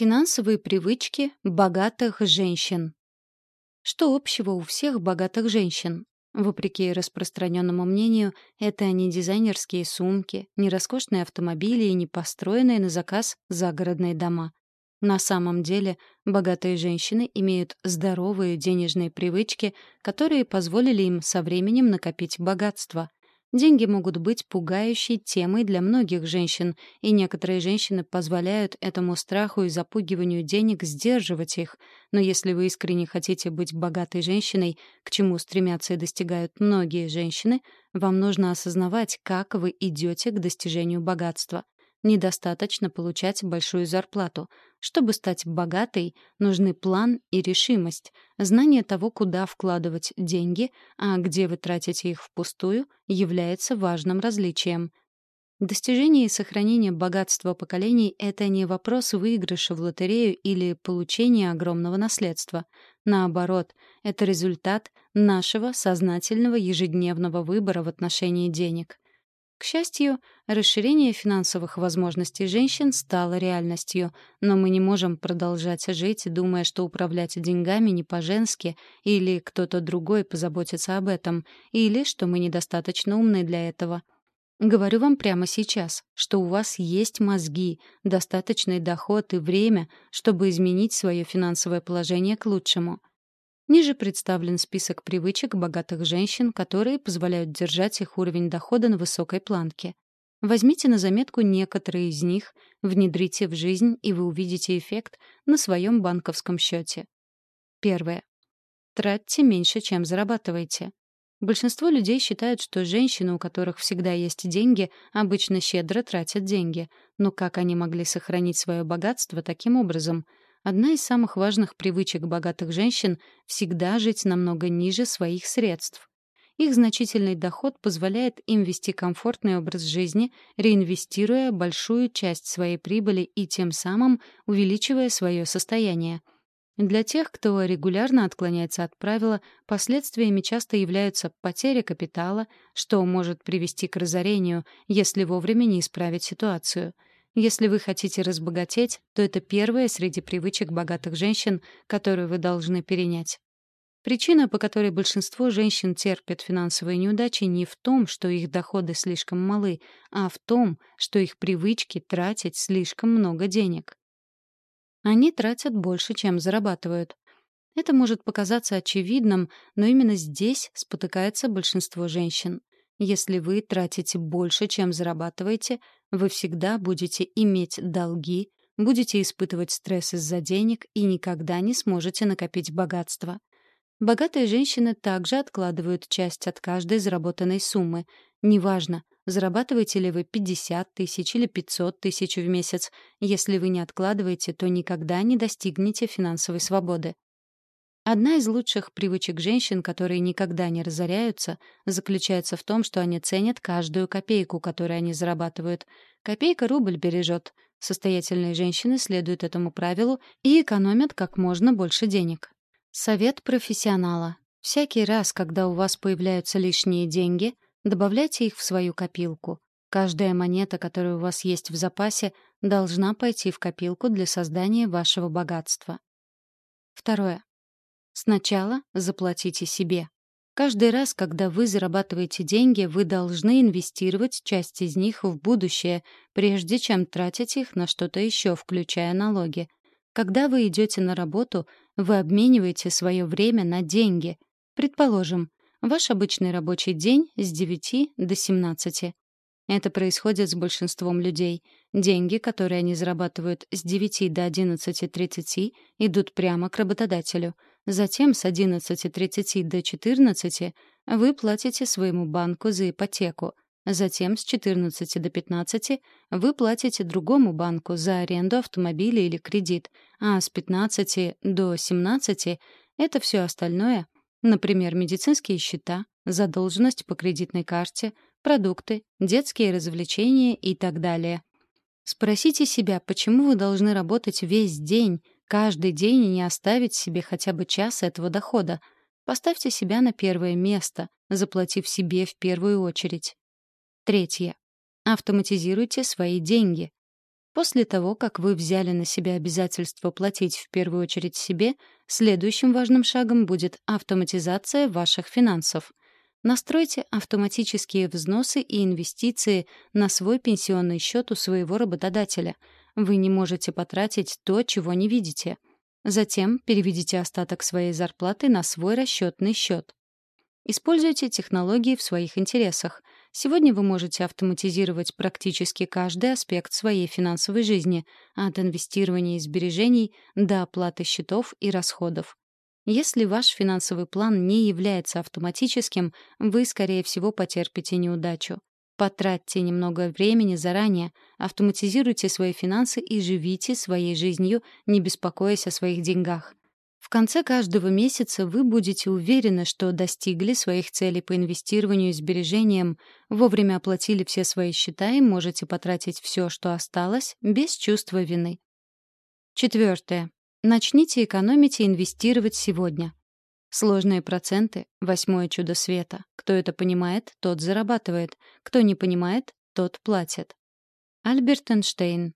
Финансовые привычки богатых женщин. Что общего у всех богатых женщин? Вопреки распространенному мнению, это не дизайнерские сумки, не роскошные автомобили и не построенные на заказ загородные дома. На самом деле, богатые женщины имеют здоровые денежные привычки, которые позволили им со временем накопить богатство — Деньги могут быть пугающей темой для многих женщин, и некоторые женщины позволяют этому страху и запугиванию денег сдерживать их. Но если вы искренне хотите быть богатой женщиной, к чему стремятся и достигают многие женщины, вам нужно осознавать, как вы идете к достижению богатства. Недостаточно получать большую зарплату. Чтобы стать богатой, нужны план и решимость. Знание того, куда вкладывать деньги, а где вы тратите их впустую, является важным различием. Достижение и сохранение богатства поколений — это не вопрос выигрыша в лотерею или получения огромного наследства. Наоборот, это результат нашего сознательного ежедневного выбора в отношении денег. К счастью, расширение финансовых возможностей женщин стало реальностью, но мы не можем продолжать жить, думая, что управлять деньгами не по-женски, или кто-то другой позаботится об этом, или что мы недостаточно умны для этого. Говорю вам прямо сейчас, что у вас есть мозги, достаточный доход и время, чтобы изменить свое финансовое положение к лучшему — Ниже представлен список привычек богатых женщин, которые позволяют держать их уровень дохода на высокой планке. Возьмите на заметку некоторые из них, внедрите в жизнь, и вы увидите эффект на своем банковском счете. Первое. Тратьте меньше, чем зарабатываете. Большинство людей считают, что женщины, у которых всегда есть деньги, обычно щедро тратят деньги. Но как они могли сохранить свое богатство таким образом — Одна из самых важных привычек богатых женщин — всегда жить намного ниже своих средств. Их значительный доход позволяет им вести комфортный образ жизни, реинвестируя большую часть своей прибыли и тем самым увеличивая свое состояние. Для тех, кто регулярно отклоняется от правила, последствиями часто являются потеря капитала, что может привести к разорению, если вовремя не исправить ситуацию — если вы хотите разбогатеть, то это первая среди привычек богатых женщин, которую вы должны перенять. Причина, по которой большинство женщин терпят финансовые неудачи, не в том, что их доходы слишком малы, а в том, что их привычки тратить слишком много денег. Они тратят больше, чем зарабатывают. Это может показаться очевидным, но именно здесь спотыкается большинство женщин. Если вы тратите больше, чем зарабатываете, вы всегда будете иметь долги, будете испытывать стресс из-за денег и никогда не сможете накопить богатство. Богатые женщины также откладывают часть от каждой заработанной суммы. Неважно, зарабатываете ли вы 50 тысяч или 500 тысяч в месяц. Если вы не откладываете, то никогда не достигнете финансовой свободы. Одна из лучших привычек женщин, которые никогда не разоряются, заключается в том, что они ценят каждую копейку, которую они зарабатывают. Копейка рубль бережет. Состоятельные женщины следуют этому правилу и экономят как можно больше денег. Совет профессионала. Всякий раз, когда у вас появляются лишние деньги, добавляйте их в свою копилку. Каждая монета, которая у вас есть в запасе, должна пойти в копилку для создания вашего богатства. Второе. Сначала заплатите себе. Каждый раз, когда вы зарабатываете деньги, вы должны инвестировать часть из них в будущее, прежде чем тратить их на что-то еще, включая налоги. Когда вы идете на работу, вы обмениваете свое время на деньги. Предположим, ваш обычный рабочий день с 9 до 17. Это происходит с большинством людей. Деньги, которые они зарабатывают с 9 до 11.30, идут прямо к работодателю — Затем с 11.30 до 14 вы платите своему банку за ипотеку. Затем с 14 до 15 вы платите другому банку за аренду автомобиля или кредит, а с 15 до 17 это все остальное, например, медицинские счета, задолженность по кредитной карте, продукты, детские развлечения и так далее. Спросите себя, почему вы должны работать весь день, Каждый день и не оставить себе хотя бы час этого дохода. Поставьте себя на первое место, заплатив себе в первую очередь. Третье. Автоматизируйте свои деньги. После того, как вы взяли на себя обязательство платить в первую очередь себе, следующим важным шагом будет автоматизация ваших финансов. Настройте автоматические взносы и инвестиции на свой пенсионный счет у своего работодателя. Вы не можете потратить то, чего не видите. Затем переведите остаток своей зарплаты на свой расчетный счет. Используйте технологии в своих интересах. Сегодня вы можете автоматизировать практически каждый аспект своей финансовой жизни, от инвестирования и сбережений до оплаты счетов и расходов. Если ваш финансовый план не является автоматическим, вы, скорее всего, потерпите неудачу. Потратьте немного времени заранее, автоматизируйте свои финансы и живите своей жизнью, не беспокоясь о своих деньгах. В конце каждого месяца вы будете уверены, что достигли своих целей по инвестированию и сбережениям, вовремя оплатили все свои счета и можете потратить все, что осталось, без чувства вины. Четвертое. Начните экономить и инвестировать сегодня. Сложные проценты — восьмое чудо света. Кто это понимает, тот зарабатывает. Кто не понимает, тот платит. Альберт Эйнштейн.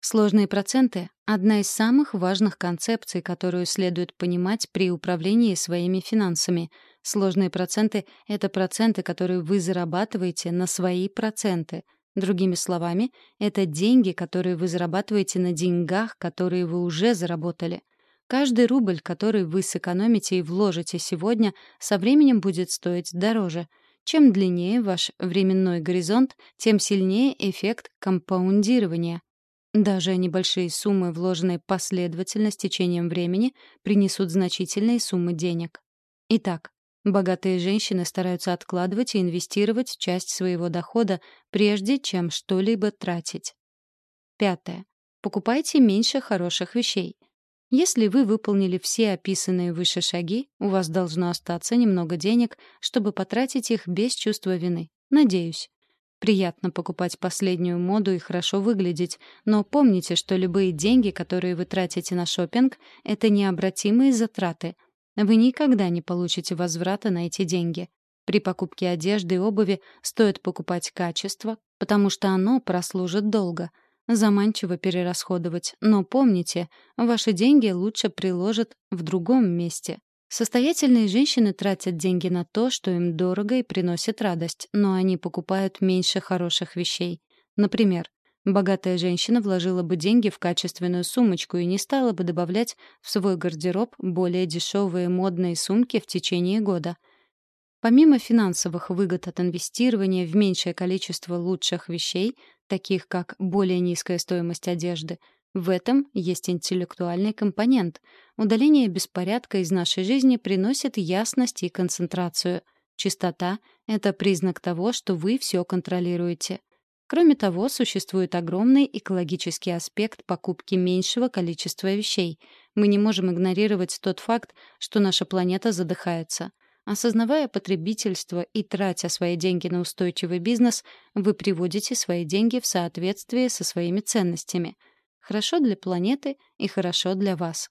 Сложные проценты — одна из самых важных концепций, которую следует понимать при управлении своими финансами. Сложные проценты — это проценты, которые вы зарабатываете на свои проценты — Другими словами, это деньги, которые вы зарабатываете на деньгах, которые вы уже заработали. Каждый рубль, который вы сэкономите и вложите сегодня, со временем будет стоить дороже. Чем длиннее ваш временной горизонт, тем сильнее эффект компаундирования. Даже небольшие суммы, вложенные последовательно с течением времени, принесут значительные суммы денег. Итак, Богатые женщины стараются откладывать и инвестировать часть своего дохода, прежде чем что-либо тратить. Пятое. Покупайте меньше хороших вещей. Если вы выполнили все описанные выше шаги, у вас должно остаться немного денег, чтобы потратить их без чувства вины. Надеюсь. Приятно покупать последнюю моду и хорошо выглядеть, но помните, что любые деньги, которые вы тратите на шопинг, это необратимые затраты — вы никогда не получите возврата на эти деньги. При покупке одежды и обуви стоит покупать качество, потому что оно прослужит долго. Заманчиво перерасходовать, но помните, ваши деньги лучше приложат в другом месте. Состоятельные женщины тратят деньги на то, что им дорого и приносит радость, но они покупают меньше хороших вещей. Например, Богатая женщина вложила бы деньги в качественную сумочку и не стала бы добавлять в свой гардероб более дешевые модные сумки в течение года. Помимо финансовых выгод от инвестирования в меньшее количество лучших вещей, таких как более низкая стоимость одежды, в этом есть интеллектуальный компонент. Удаление беспорядка из нашей жизни приносит ясность и концентрацию. Чистота — это признак того, что вы все контролируете. Кроме того, существует огромный экологический аспект покупки меньшего количества вещей. Мы не можем игнорировать тот факт, что наша планета задыхается. Осознавая потребительство и тратя свои деньги на устойчивый бизнес, вы приводите свои деньги в соответствие со своими ценностями. Хорошо для планеты и хорошо для вас.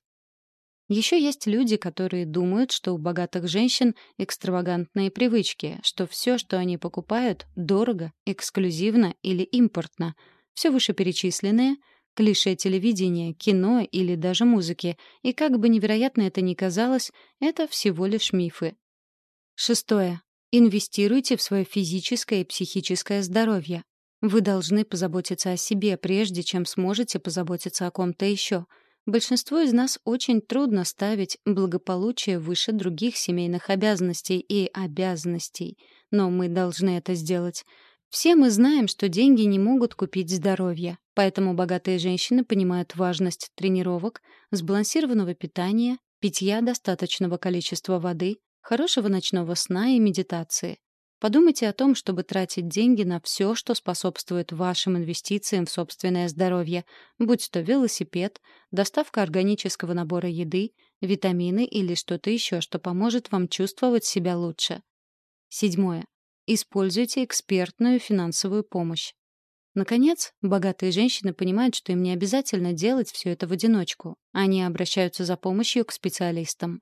Еще есть люди, которые думают, что у богатых женщин экстравагантные привычки, что все, что они покупают, дорого, эксклюзивно или импортно. Все вышеперечисленное — клише телевидения, кино или даже музыки, и как бы невероятно это ни казалось, это всего лишь мифы. Шестое. Инвестируйте в свое физическое и психическое здоровье. Вы должны позаботиться о себе, прежде чем сможете позаботиться о ком-то еще — Большинству из нас очень трудно ставить благополучие выше других семейных обязанностей и обязанностей, но мы должны это сделать. Все мы знаем, что деньги не могут купить здоровье, поэтому богатые женщины понимают важность тренировок, сбалансированного питания, питья достаточного количества воды, хорошего ночного сна и медитации. Подумайте о том, чтобы тратить деньги на все, что способствует вашим инвестициям в собственное здоровье, будь то велосипед, доставка органического набора еды, витамины или что-то еще, что поможет вам чувствовать себя лучше. Седьмое. Используйте экспертную финансовую помощь. Наконец, богатые женщины понимают, что им не обязательно делать все это в одиночку. Они обращаются за помощью к специалистам.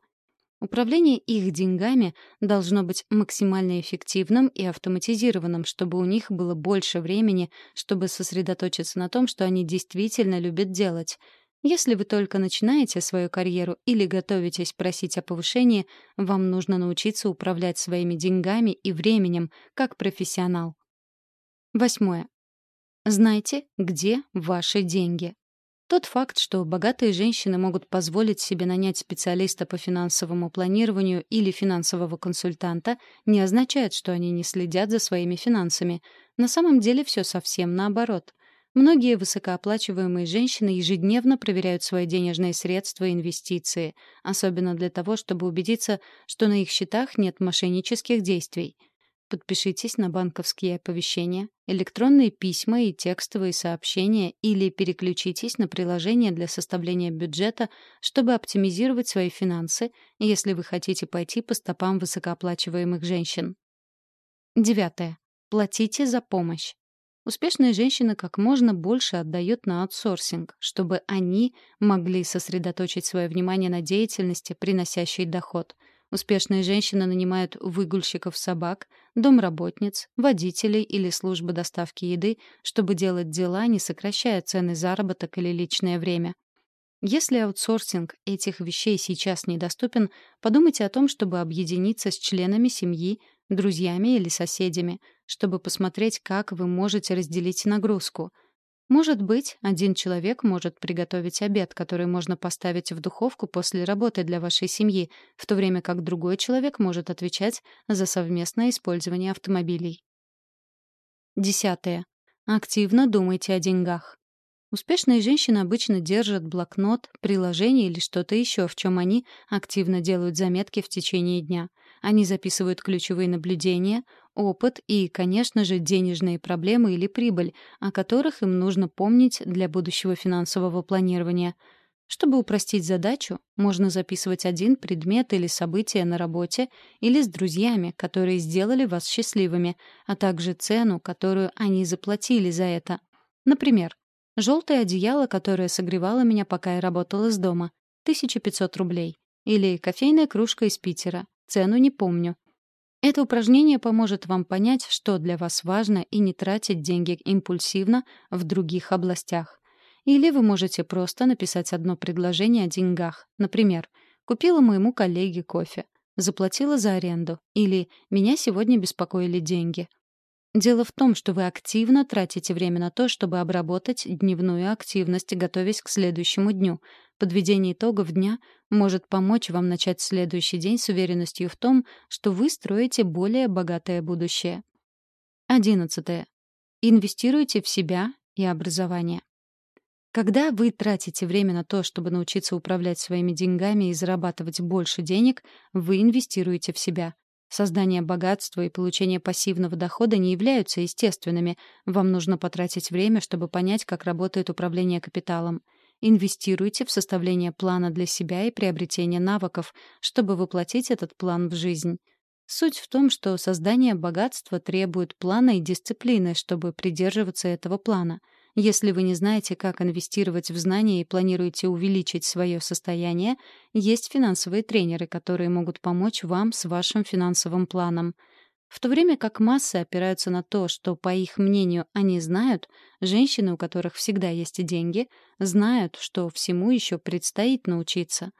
Управление их деньгами должно быть максимально эффективным и автоматизированным, чтобы у них было больше времени, чтобы сосредоточиться на том, что они действительно любят делать. Если вы только начинаете свою карьеру или готовитесь просить о повышении, вам нужно научиться управлять своими деньгами и временем, как профессионал. Восьмое. Знайте, где ваши деньги. Тот факт, что богатые женщины могут позволить себе нанять специалиста по финансовому планированию или финансового консультанта, не означает, что они не следят за своими финансами. На самом деле все совсем наоборот. Многие высокооплачиваемые женщины ежедневно проверяют свои денежные средства и инвестиции, особенно для того, чтобы убедиться, что на их счетах нет мошеннических действий — Подпишитесь на банковские оповещения, электронные письма и текстовые сообщения или переключитесь на приложение для составления бюджета, чтобы оптимизировать свои финансы, если вы хотите пойти по стопам высокооплачиваемых женщин. Девятое. Платите за помощь. Успешные женщины как можно больше отдают на аутсорсинг, чтобы они могли сосредоточить свое внимание на деятельности, приносящей доход — Успешные женщины нанимают выгульщиков собак, домработниц, водителей или службы доставки еды, чтобы делать дела, не сокращая цены заработок или личное время. Если аутсорсинг этих вещей сейчас недоступен, подумайте о том, чтобы объединиться с членами семьи, друзьями или соседями, чтобы посмотреть, как вы можете разделить нагрузку — может быть, один человек может приготовить обед, который можно поставить в духовку после работы для вашей семьи, в то время как другой человек может отвечать за совместное использование автомобилей. Десятое. Активно думайте о деньгах. Успешные женщины обычно держат блокнот, приложение или что-то еще, в чем они активно делают заметки в течение дня. Они записывают ключевые наблюдения, опыт и, конечно же, денежные проблемы или прибыль, о которых им нужно помнить для будущего финансового планирования. Чтобы упростить задачу, можно записывать один предмет или событие на работе или с друзьями, которые сделали вас счастливыми, а также цену, которую они заплатили за это. Например, желтое одеяло, которое согревало меня, пока я работала из дома, 1500 рублей. Или кофейная кружка из Питера, цену не помню, это упражнение поможет вам понять, что для вас важно, и не тратить деньги импульсивно в других областях. Или вы можете просто написать одно предложение о деньгах. Например, «Купила моему коллеге кофе», «Заплатила за аренду» или «Меня сегодня беспокоили деньги». Дело в том, что вы активно тратите время на то, чтобы обработать дневную активность, готовясь к следующему дню. Подведение итогов дня может помочь вам начать следующий день с уверенностью в том, что вы строите более богатое будущее. Одиннадцатое. Инвестируйте в себя и образование. Когда вы тратите время на то, чтобы научиться управлять своими деньгами и зарабатывать больше денег, вы инвестируете в себя. Создание богатства и получение пассивного дохода не являются естественными. Вам нужно потратить время, чтобы понять, как работает управление капиталом. Инвестируйте в составление плана для себя и приобретение навыков, чтобы воплотить этот план в жизнь. Суть в том, что создание богатства требует плана и дисциплины, чтобы придерживаться этого плана — если вы не знаете, как инвестировать в знания и планируете увеличить свое состояние, есть финансовые тренеры, которые могут помочь вам с вашим финансовым планом. В то время как массы опираются на то, что, по их мнению, они знают, женщины, у которых всегда есть деньги, знают, что всему еще предстоит научиться.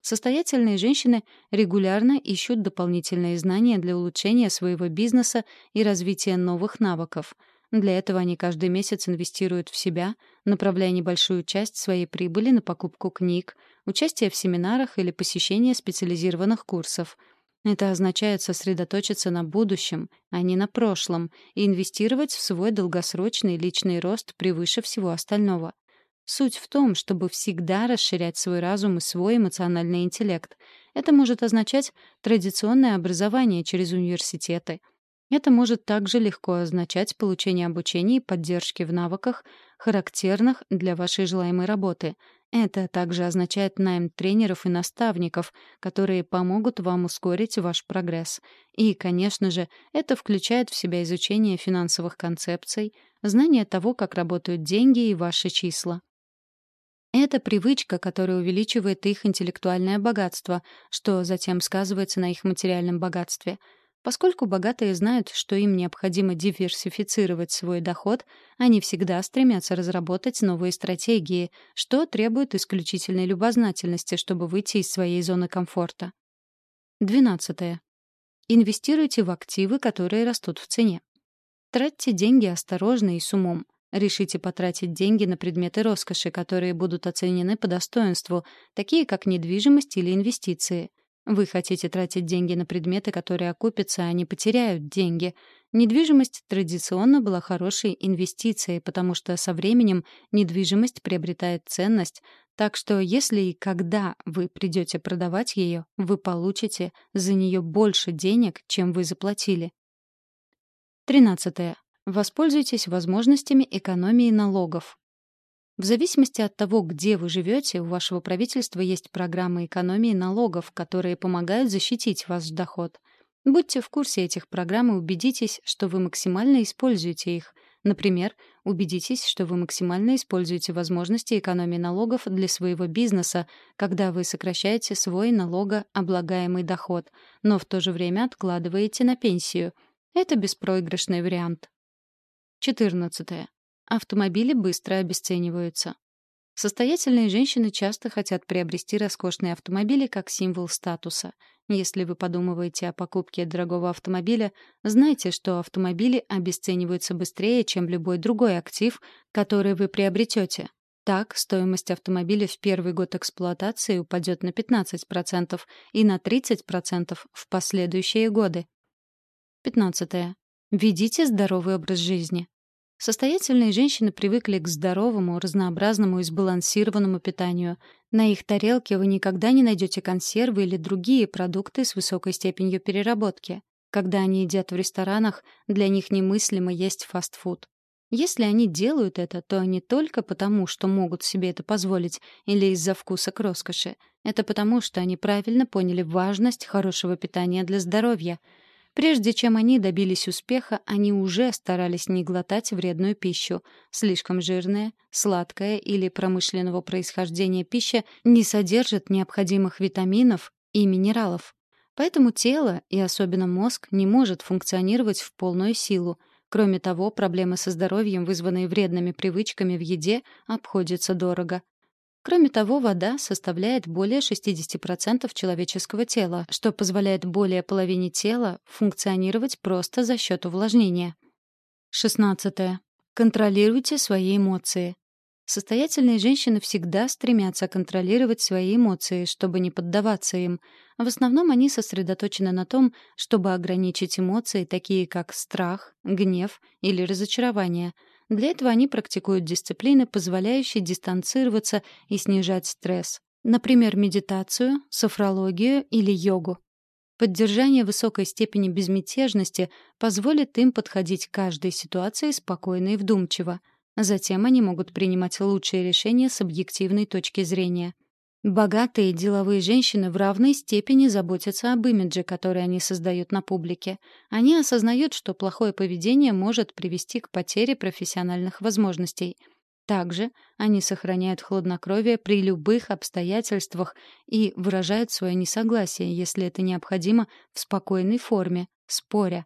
Состоятельные женщины регулярно ищут дополнительные знания для улучшения своего бизнеса и развития новых навыков — для этого они каждый месяц инвестируют в себя, направляя небольшую часть своей прибыли на покупку книг, участие в семинарах или посещение специализированных курсов. Это означает сосредоточиться на будущем, а не на прошлом, и инвестировать в свой долгосрочный личный рост превыше всего остального. Суть в том, чтобы всегда расширять свой разум и свой эмоциональный интеллект. Это может означать традиционное образование через университеты — это может также легко означать получение обучения и поддержки в навыках, характерных для вашей желаемой работы. Это также означает найм тренеров и наставников, которые помогут вам ускорить ваш прогресс. И, конечно же, это включает в себя изучение финансовых концепций, знание того, как работают деньги и ваши числа. Это привычка, которая увеличивает их интеллектуальное богатство, что затем сказывается на их материальном богатстве. Поскольку богатые знают, что им необходимо диверсифицировать свой доход, они всегда стремятся разработать новые стратегии, что требует исключительной любознательности, чтобы выйти из своей зоны комфорта. 12. Инвестируйте в активы, которые растут в цене. Тратьте деньги осторожно и с умом. Решите потратить деньги на предметы роскоши, которые будут оценены по достоинству, такие как недвижимость или инвестиции. Вы хотите тратить деньги на предметы, которые окупятся, а не потеряют деньги. Недвижимость традиционно была хорошей инвестицией, потому что со временем недвижимость приобретает ценность, так что если и когда вы придете продавать ее, вы получите за нее больше денег, чем вы заплатили. 13. Воспользуйтесь возможностями экономии налогов. В зависимости от того, где вы живете, у вашего правительства есть программы экономии налогов, которые помогают защитить ваш доход. Будьте в курсе этих программ и убедитесь, что вы максимально используете их. Например, убедитесь, что вы максимально используете возможности экономии налогов для своего бизнеса, когда вы сокращаете свой налогооблагаемый доход, но в то же время откладываете на пенсию. Это беспроигрышный вариант. 14. Автомобили быстро обесцениваются. Состоятельные женщины часто хотят приобрести роскошные автомобили как символ статуса. Если вы подумываете о покупке дорогого автомобиля, знайте, что автомобили обесцениваются быстрее, чем любой другой актив, который вы приобретете. Так, стоимость автомобиля в первый год эксплуатации упадет на 15% и на 30% в последующие годы. 15. Ведите здоровый образ жизни. Состоятельные женщины привыкли к здоровому, разнообразному и сбалансированному питанию. На их тарелке вы никогда не найдете консервы или другие продукты с высокой степенью переработки. Когда они едят в ресторанах, для них немыслимо есть фастфуд. Если они делают это, то не только потому, что могут себе это позволить, или из-за вкуса к роскоши. Это потому, что они правильно поняли важность хорошего питания для здоровья — Прежде чем они добились успеха, они уже старались не глотать вредную пищу. Слишком жирная, сладкая или промышленного происхождения пища не содержит необходимых витаминов и минералов. Поэтому тело, и особенно мозг, не может функционировать в полную силу. Кроме того, проблемы со здоровьем, вызванные вредными привычками в еде, обходятся дорого. Кроме того, вода составляет более 60% человеческого тела, что позволяет более половине тела функционировать просто за счет увлажнения. 16. Контролируйте свои эмоции. Состоятельные женщины всегда стремятся контролировать свои эмоции, чтобы не поддаваться им. В основном они сосредоточены на том, чтобы ограничить эмоции, такие как страх, гнев или разочарование — для этого они практикуют дисциплины, позволяющие дистанцироваться и снижать стресс. Например, медитацию, софрологию или йогу. Поддержание высокой степени безмятежности позволит им подходить к каждой ситуации спокойно и вдумчиво. Затем они могут принимать лучшие решения с объективной точки зрения — Богатые деловые женщины в равной степени заботятся об имидже, который они создают на публике. Они осознают, что плохое поведение может привести к потере профессиональных возможностей. Также они сохраняют хладнокровие при любых обстоятельствах и выражают свое несогласие, если это необходимо, в спокойной форме, споря.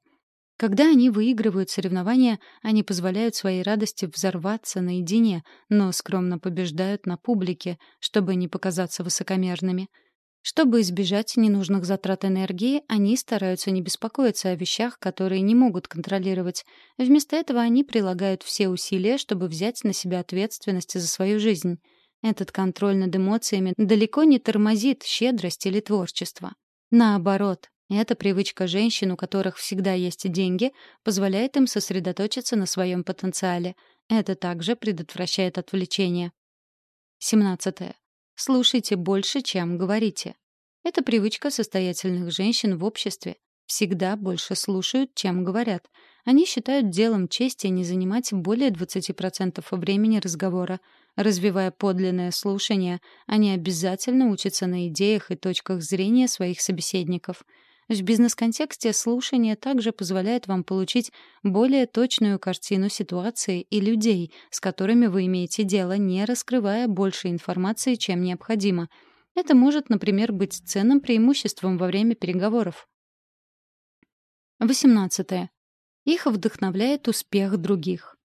Когда они выигрывают соревнования, они позволяют своей радости взорваться наедине, но скромно побеждают на публике, чтобы не показаться высокомерными. Чтобы избежать ненужных затрат энергии, они стараются не беспокоиться о вещах, которые не могут контролировать. Вместо этого они прилагают все усилия, чтобы взять на себя ответственность за свою жизнь. Этот контроль над эмоциями далеко не тормозит щедрость или творчество. Наоборот, эта привычка женщин, у которых всегда есть деньги, позволяет им сосредоточиться на своем потенциале. Это также предотвращает отвлечение. 17. Слушайте больше, чем говорите. Это привычка состоятельных женщин в обществе. Всегда больше слушают, чем говорят. Они считают делом чести не занимать более 20% времени разговора. Развивая подлинное слушание, они обязательно учатся на идеях и точках зрения своих собеседников — В бизнес-контексте слушание также позволяет вам получить более точную картину ситуации и людей, с которыми вы имеете дело, не раскрывая больше информации, чем необходимо. Это может, например, быть ценным преимуществом во время переговоров. 18. Их вдохновляет успех других.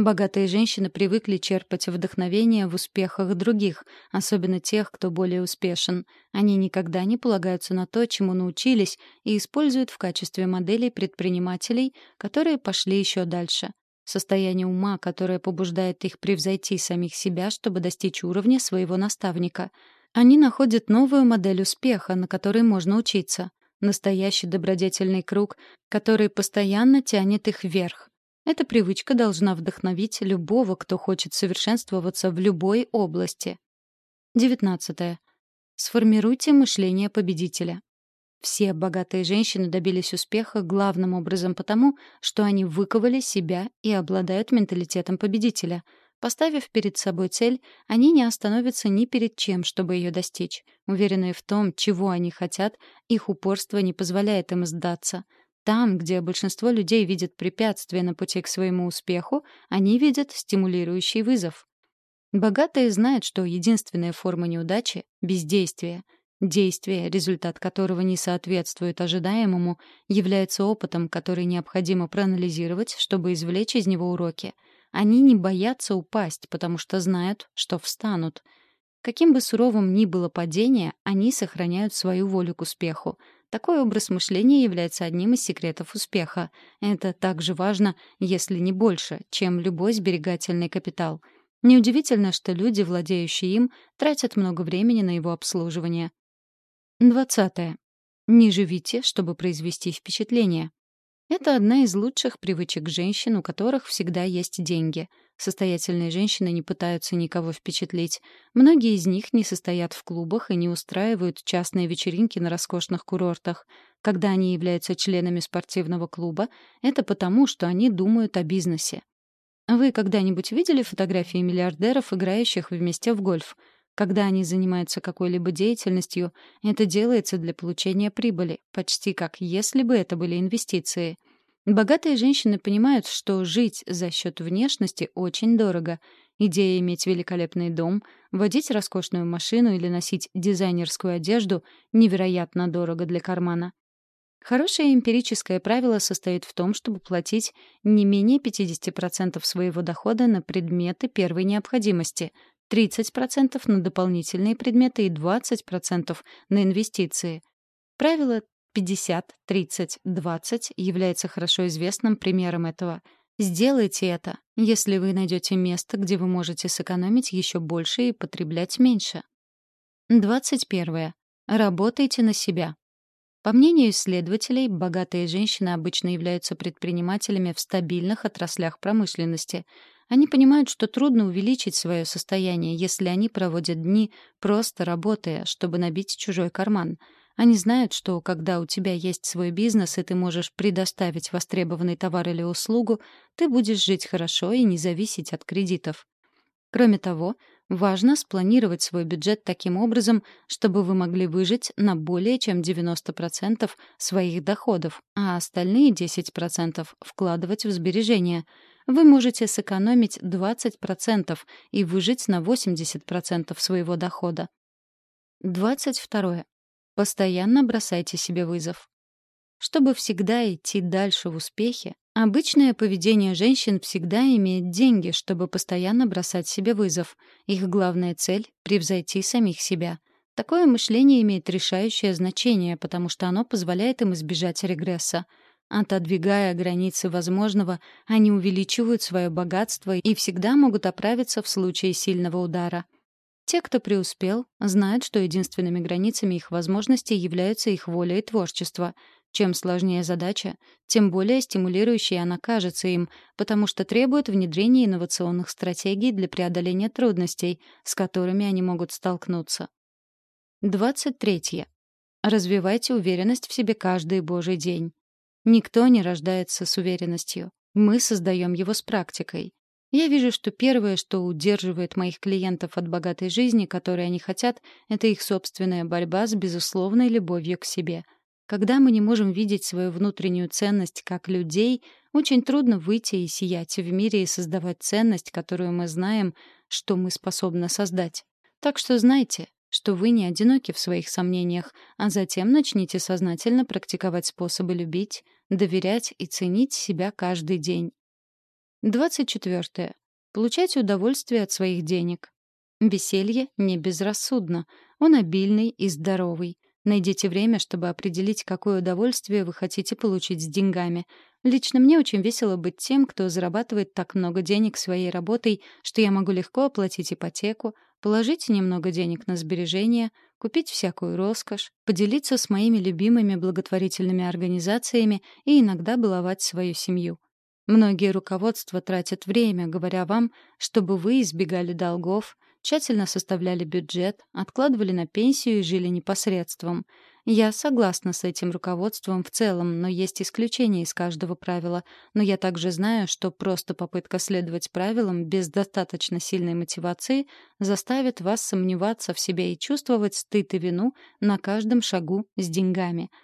Богатые женщины привыкли черпать вдохновение в успехах других, особенно тех, кто более успешен. Они никогда не полагаются на то, чему научились, и используют в качестве моделей предпринимателей, которые пошли еще дальше. Состояние ума, которое побуждает их превзойти самих себя, чтобы достичь уровня своего наставника. Они находят новую модель успеха, на которой можно учиться. Настоящий добродетельный круг, который постоянно тянет их вверх. Эта привычка должна вдохновить любого, кто хочет совершенствоваться в любой области. 19. Сформируйте мышление победителя. Все богатые женщины добились успеха главным образом потому, что они выковали себя и обладают менталитетом победителя. Поставив перед собой цель, они не остановятся ни перед чем, чтобы ее достичь. Уверенные в том, чего они хотят, их упорство не позволяет им сдаться — там, где большинство людей видят препятствия на пути к своему успеху, они видят стимулирующий вызов. Богатые знают, что единственная форма неудачи — бездействие. Действие, результат которого не соответствует ожидаемому, является опытом, который необходимо проанализировать, чтобы извлечь из него уроки. Они не боятся упасть, потому что знают, что встанут. Каким бы суровым ни было падение, они сохраняют свою волю к успеху — такой образ мышления является одним из секретов успеха. Это также важно, если не больше, чем любой сберегательный капитал. Неудивительно, что люди, владеющие им, тратят много времени на его обслуживание. 20. Не живите, чтобы произвести впечатление. Это одна из лучших привычек женщин, у которых всегда есть деньги — Состоятельные женщины не пытаются никого впечатлить. Многие из них не состоят в клубах и не устраивают частные вечеринки на роскошных курортах. Когда они являются членами спортивного клуба, это потому, что они думают о бизнесе. Вы когда-нибудь видели фотографии миллиардеров, играющих вместе в гольф? Когда они занимаются какой-либо деятельностью, это делается для получения прибыли, почти как если бы это были инвестиции — Богатые женщины понимают, что жить за счет внешности очень дорого. Идея иметь великолепный дом, водить роскошную машину или носить дизайнерскую одежду невероятно дорого для кармана. Хорошее эмпирическое правило состоит в том, чтобы платить не менее 50% своего дохода на предметы первой необходимости, 30% на дополнительные предметы и 20% на инвестиции. Правило 50, 30, 20 является хорошо известным примером этого. Сделайте это, если вы найдете место, где вы можете сэкономить еще больше и потреблять меньше. 21. Работайте на себя. По мнению исследователей, богатые женщины обычно являются предпринимателями в стабильных отраслях промышленности. Они понимают, что трудно увеличить свое состояние, если они проводят дни просто работая, чтобы набить чужой карман — они знают, что когда у тебя есть свой бизнес, и ты можешь предоставить востребованный товар или услугу, ты будешь жить хорошо и не зависеть от кредитов. Кроме того, важно спланировать свой бюджет таким образом, чтобы вы могли выжить на более чем 90% своих доходов, а остальные 10% вкладывать в сбережения. Вы можете сэкономить 20% и выжить на 80% своего дохода. 22. Постоянно бросайте себе вызов. Чтобы всегда идти дальше в успехе, обычное поведение женщин всегда имеет деньги, чтобы постоянно бросать себе вызов. Их главная цель — превзойти самих себя. Такое мышление имеет решающее значение, потому что оно позволяет им избежать регресса. Отодвигая границы возможного, они увеличивают свое богатство и всегда могут оправиться в случае сильного удара — те, кто преуспел, знают, что единственными границами их возможностей являются их воля и творчество. Чем сложнее задача, тем более стимулирующей она кажется им, потому что требует внедрения инновационных стратегий для преодоления трудностей, с которыми они могут столкнуться. 23. Развивайте уверенность в себе каждый божий день. Никто не рождается с уверенностью. Мы создаем его с практикой. Я вижу, что первое, что удерживает моих клиентов от богатой жизни, которой они хотят, это их собственная борьба с безусловной любовью к себе. Когда мы не можем видеть свою внутреннюю ценность как людей, очень трудно выйти и сиять в мире и создавать ценность, которую мы знаем, что мы способны создать. Так что знайте, что вы не одиноки в своих сомнениях, а затем начните сознательно практиковать способы любить, доверять и ценить себя каждый день. 24. Получайте удовольствие от своих денег. Веселье не безрассудно. Он обильный и здоровый. Найдите время, чтобы определить, какое удовольствие вы хотите получить с деньгами. Лично мне очень весело быть тем, кто зарабатывает так много денег своей работой, что я могу легко оплатить ипотеку, положить немного денег на сбережения, купить всякую роскошь, поделиться с моими любимыми благотворительными организациями и иногда баловать свою семью. Многие руководства тратят время, говоря вам, чтобы вы избегали долгов, тщательно составляли бюджет, откладывали на пенсию и жили непосредством. Я согласна с этим руководством в целом, но есть исключения из каждого правила. Но я также знаю, что просто попытка следовать правилам без достаточно сильной мотивации заставит вас сомневаться в себе и чувствовать стыд и вину на каждом шагу с деньгами —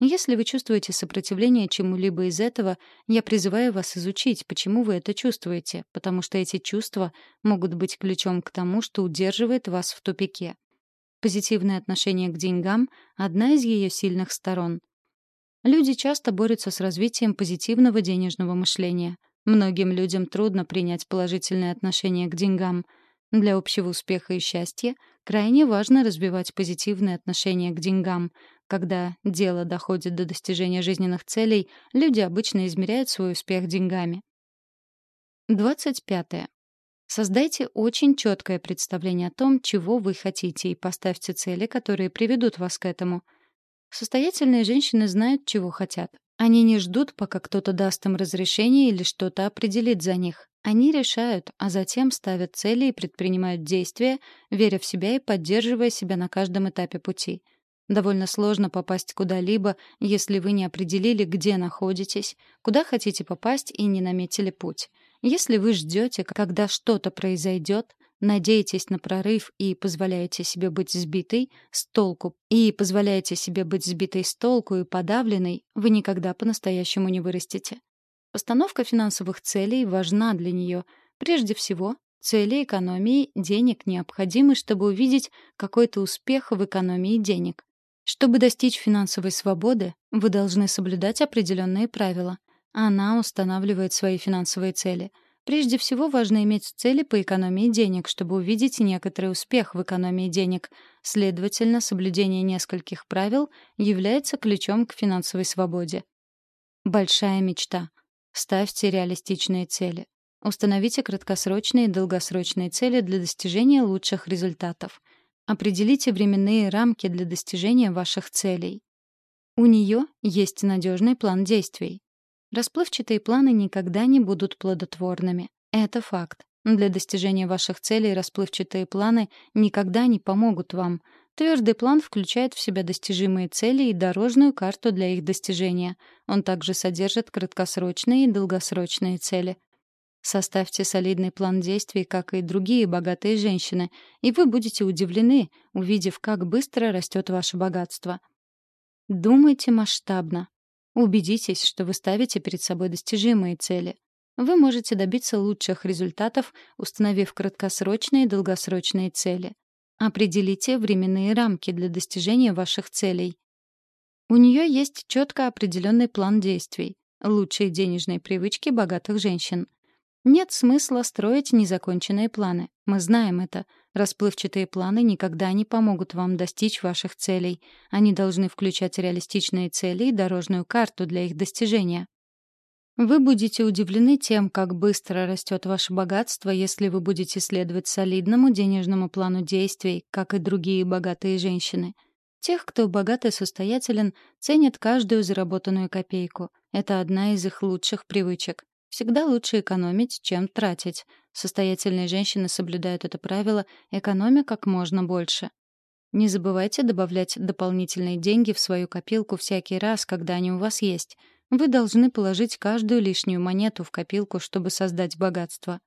если вы чувствуете сопротивление чему-либо из этого, я призываю вас изучить, почему вы это чувствуете, потому что эти чувства могут быть ключом к тому, что удерживает вас в тупике. Позитивное отношение к деньгам — одна из ее сильных сторон. Люди часто борются с развитием позитивного денежного мышления. Многим людям трудно принять положительное отношение к деньгам — для общего успеха и счастья крайне важно развивать позитивное отношение к деньгам. Когда дело доходит до достижения жизненных целей, люди обычно измеряют свой успех деньгами. 25. Создайте очень четкое представление о том, чего вы хотите, и поставьте цели, которые приведут вас к этому. Состоятельные женщины знают, чего хотят. Они не ждут, пока кто-то даст им разрешение или что-то определит за них. Они решают, а затем ставят цели и предпринимают действия, веря в себя и поддерживая себя на каждом этапе пути. Довольно сложно попасть куда-либо, если вы не определили, где находитесь, куда хотите попасть и не наметили путь. Если вы ждете, когда что-то произойдет, надеетесь на прорыв и позволяете себе быть сбитой с толку, и позволяете себе быть сбитой с толку и подавленной, вы никогда по-настоящему не вырастете. Постановка финансовых целей важна для нее. Прежде всего, цели экономии денег необходимы, чтобы увидеть какой-то успех в экономии денег. Чтобы достичь финансовой свободы, вы должны соблюдать определенные правила. Она устанавливает свои финансовые цели. Прежде всего, важно иметь цели по экономии денег, чтобы увидеть некоторый успех в экономии денег. Следовательно, соблюдение нескольких правил является ключом к финансовой свободе. Большая мечта. Ставьте реалистичные цели. Установите краткосрочные и долгосрочные цели для достижения лучших результатов. Определите временные рамки для достижения ваших целей. У нее есть надежный план действий. Расплывчатые планы никогда не будут плодотворными. Это факт. Для достижения ваших целей расплывчатые планы никогда не помогут вам. Твердый план включает в себя достижимые цели и дорожную карту для их достижения. Он также содержит краткосрочные и долгосрочные цели. Составьте солидный план действий, как и другие богатые женщины, и вы будете удивлены, увидев, как быстро растет ваше богатство. Думайте масштабно. Убедитесь, что вы ставите перед собой достижимые цели. Вы можете добиться лучших результатов, установив краткосрочные и долгосрочные цели. Определите временные рамки для достижения ваших целей. У нее есть четко определенный план действий. Лучшие денежные привычки богатых женщин. Нет смысла строить незаконченные планы. Мы знаем это. Расплывчатые планы никогда не помогут вам достичь ваших целей. Они должны включать реалистичные цели и дорожную карту для их достижения. Вы будете удивлены тем, как быстро растет ваше богатство, если вы будете следовать солидному денежному плану действий, как и другие богатые женщины. Тех, кто богат и состоятелен, ценят каждую заработанную копейку. Это одна из их лучших привычек. Всегда лучше экономить, чем тратить. Состоятельные женщины соблюдают это правило, экономя как можно больше. Не забывайте добавлять дополнительные деньги в свою копилку всякий раз, когда они у вас есть — вы должны положить каждую лишнюю монету в копилку, чтобы создать богатство.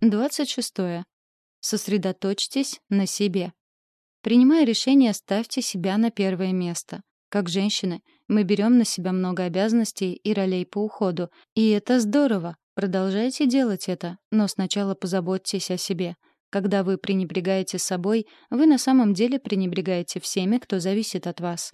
26. Сосредоточьтесь на себе. Принимая решение, ставьте себя на первое место. Как женщины, мы берем на себя много обязанностей и ролей по уходу, и это здорово. Продолжайте делать это, но сначала позаботьтесь о себе. Когда вы пренебрегаете собой, вы на самом деле пренебрегаете всеми, кто зависит от вас.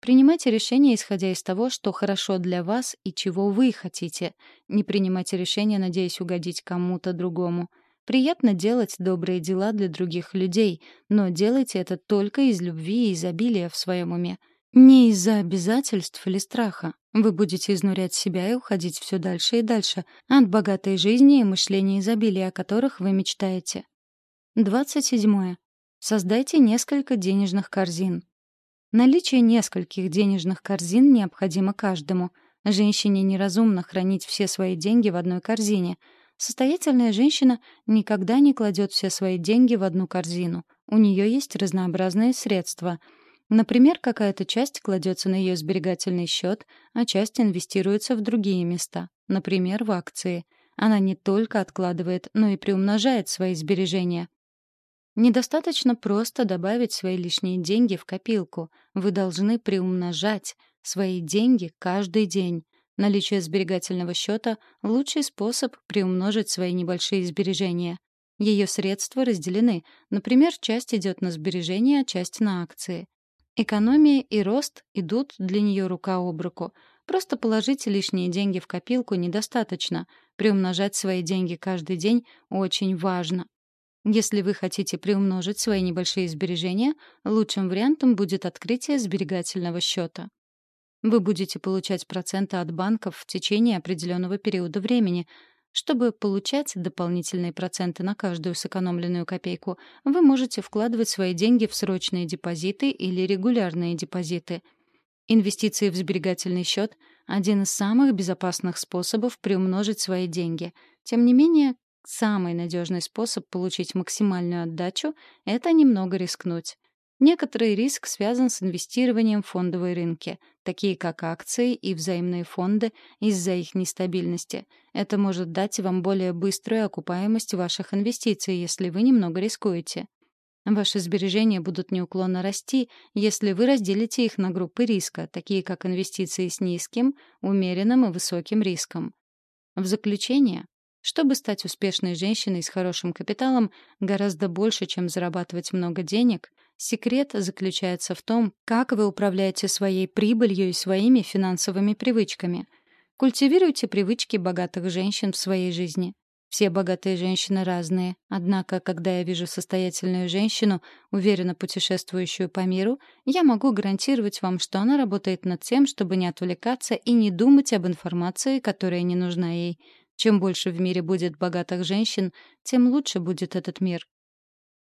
Принимайте решения, исходя из того, что хорошо для вас и чего вы хотите. Не принимайте решения, надеясь угодить кому-то другому. Приятно делать добрые дела для других людей, но делайте это только из любви и изобилия в своем уме. Не из-за обязательств или страха. Вы будете изнурять себя и уходить все дальше и дальше от богатой жизни и мышления изобилия, о которых вы мечтаете. 27. Создайте несколько денежных корзин. Наличие нескольких денежных корзин необходимо каждому. Женщине неразумно хранить все свои деньги в одной корзине. Состоятельная женщина никогда не кладет все свои деньги в одну корзину. У нее есть разнообразные средства. Например, какая-то часть кладется на ее сберегательный счет, а часть инвестируется в другие места, например, в акции. Она не только откладывает, но и приумножает свои сбережения. Недостаточно просто добавить свои лишние деньги в копилку. Вы должны приумножать свои деньги каждый день. Наличие сберегательного счета — лучший способ приумножить свои небольшие сбережения. Ее средства разделены. Например, часть идет на сбережения, а часть на акции. Экономия и рост идут для нее рука об руку. Просто положить лишние деньги в копилку недостаточно. Приумножать свои деньги каждый день очень важно. Если вы хотите приумножить свои небольшие сбережения, лучшим вариантом будет открытие сберегательного счета. Вы будете получать проценты от банков в течение определенного периода времени. Чтобы получать дополнительные проценты на каждую сэкономленную копейку, вы можете вкладывать свои деньги в срочные депозиты или регулярные депозиты. Инвестиции в сберегательный счет — один из самых безопасных способов приумножить свои деньги. Тем не менее, Самый надежный способ получить максимальную отдачу — это немного рискнуть. Некоторый риск связан с инвестированием в фондовые рынки, такие как акции и взаимные фонды, из-за их нестабильности. Это может дать вам более быструю окупаемость ваших инвестиций, если вы немного рискуете. Ваши сбережения будут неуклонно расти, если вы разделите их на группы риска, такие как инвестиции с низким, умеренным и высоким риском. В заключение, чтобы стать успешной женщиной с хорошим капиталом гораздо больше, чем зарабатывать много денег, секрет заключается в том, как вы управляете своей прибылью и своими финансовыми привычками. Культивируйте привычки богатых женщин в своей жизни. Все богатые женщины разные, однако, когда я вижу состоятельную женщину, уверенно путешествующую по миру, я могу гарантировать вам, что она работает над тем, чтобы не отвлекаться и не думать об информации, которая не нужна ей — чем больше в мире будет богатых женщин, тем лучше будет этот мир.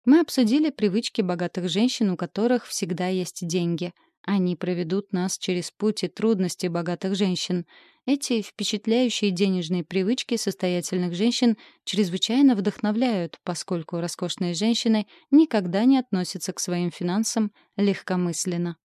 Мы обсудили привычки богатых женщин, у которых всегда есть деньги. Они проведут нас через путь и трудности богатых женщин. Эти впечатляющие денежные привычки состоятельных женщин чрезвычайно вдохновляют, поскольку роскошные женщины никогда не относятся к своим финансам легкомысленно.